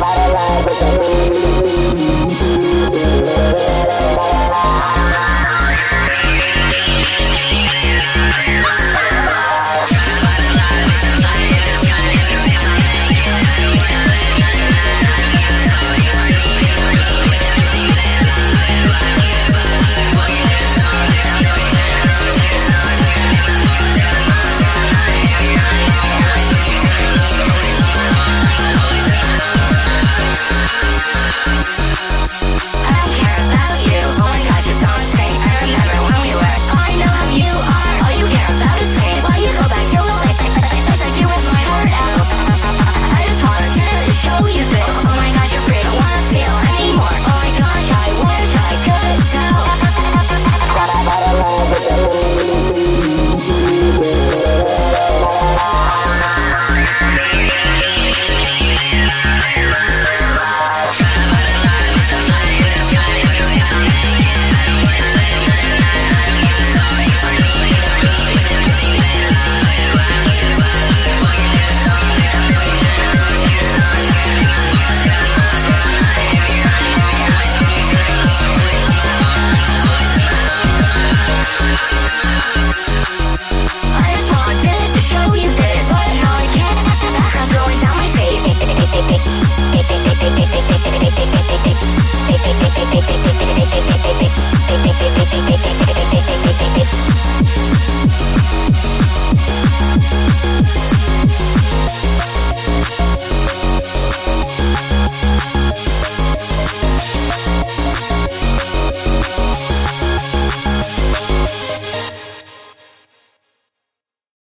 about a with the